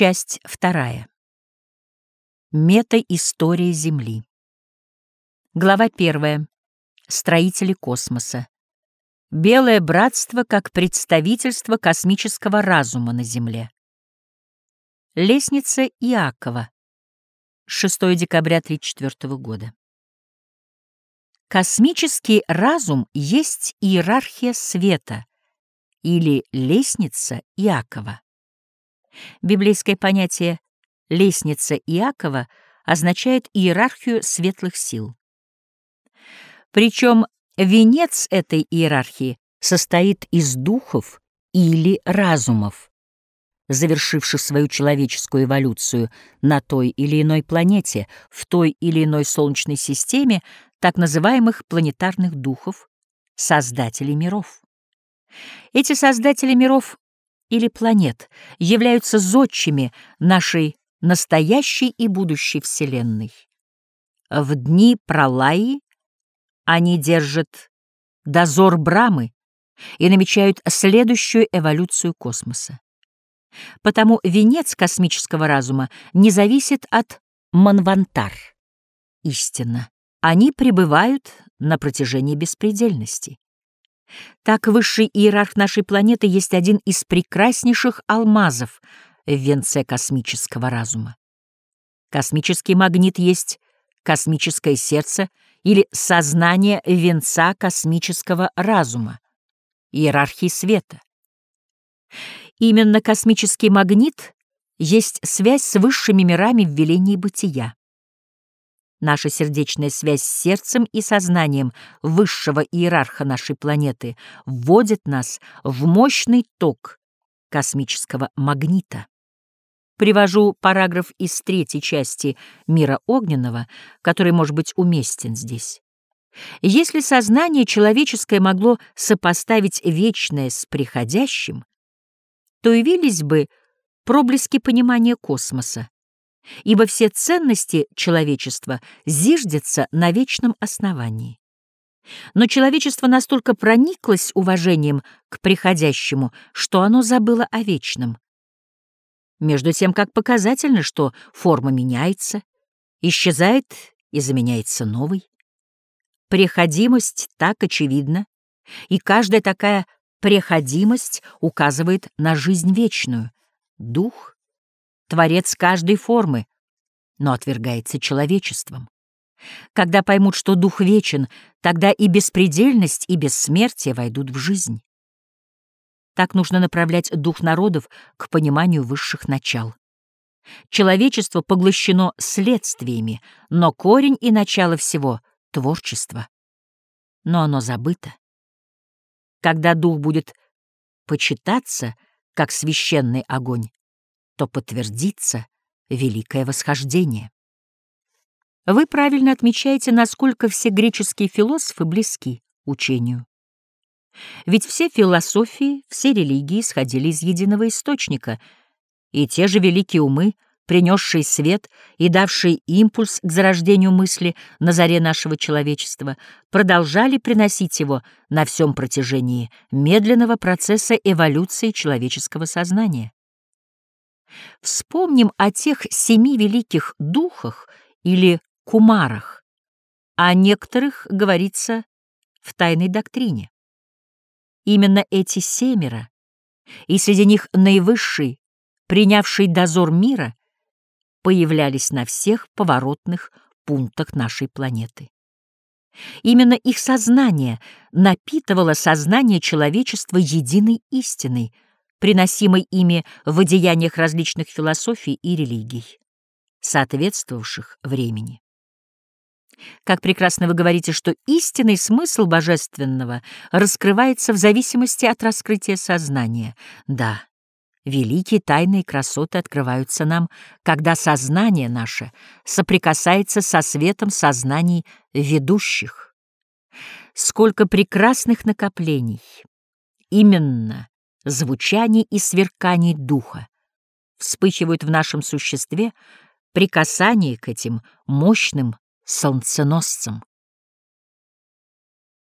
Часть вторая. Метаистория Земли. Глава первая. Строители космоса. Белое братство как представительство космического разума на Земле. Лестница Иакова. 6 декабря 1934 года. Космический разум есть иерархия света или лестница Иакова. Библейское понятие «лестница Иакова» означает иерархию светлых сил. Причем венец этой иерархии состоит из духов или разумов, завершивших свою человеческую эволюцию на той или иной планете, в той или иной Солнечной системе, так называемых планетарных духов, создателей миров. Эти создатели миров или планет являются зодчими нашей настоящей и будущей Вселенной. В дни пролаи они держат дозор Брамы и намечают следующую эволюцию космоса. Потому венец космического разума не зависит от Манвантар. Истинно, они пребывают на протяжении беспредельности. Так высший иерарх нашей планеты есть один из прекраснейших алмазов в венце космического разума. Космический магнит есть космическое сердце или сознание венца космического разума, иерархии света. Именно космический магнит есть связь с высшими мирами в велении бытия. Наша сердечная связь с сердцем и сознанием высшего иерарха нашей планеты вводит нас в мощный ток космического магнита. Привожу параграф из третьей части «Мира огненного», который может быть уместен здесь. Если сознание человеческое могло сопоставить вечное с приходящим, то явились бы проблески понимания космоса, ибо все ценности человечества зиждятся на вечном основании. Но человечество настолько прониклось уважением к приходящему, что оно забыло о вечном. Между тем, как показательно, что форма меняется, исчезает и заменяется новой. Преходимость так очевидна, и каждая такая преходимость указывает на жизнь вечную. Дух творец каждой формы, но отвергается человечеством. Когда поймут, что дух вечен, тогда и беспредельность, и бессмертие войдут в жизнь. Так нужно направлять дух народов к пониманию высших начал. Человечество поглощено следствиями, но корень и начало всего — творчество. Но оно забыто. Когда дух будет почитаться, как священный огонь, то подтвердится великое восхождение. Вы правильно отмечаете, насколько все греческие философы близки учению. Ведь все философии, все религии исходили из единого источника, и те же великие умы, принесшие свет и давшие импульс к зарождению мысли на заре нашего человечества, продолжали приносить его на всем протяжении медленного процесса эволюции человеческого сознания. Вспомним о тех семи великих духах или кумарах, о некоторых говорится в тайной доктрине. Именно эти семеро, и среди них наивысший, принявший дозор мира, появлялись на всех поворотных пунктах нашей планеты. Именно их сознание напитывало сознание человечества единой истиной — приносимой ими в одеяниях различных философий и религий, соответствовавших времени. Как прекрасно вы говорите, что истинный смысл божественного раскрывается в зависимости от раскрытия сознания. Да, великие тайные красоты открываются нам, когда сознание наше соприкасается со светом сознаний ведущих. Сколько прекрасных накоплений! Именно звучаний и сверканий духа вспыхивают в нашем существе при касании к этим мощным солнценосцам.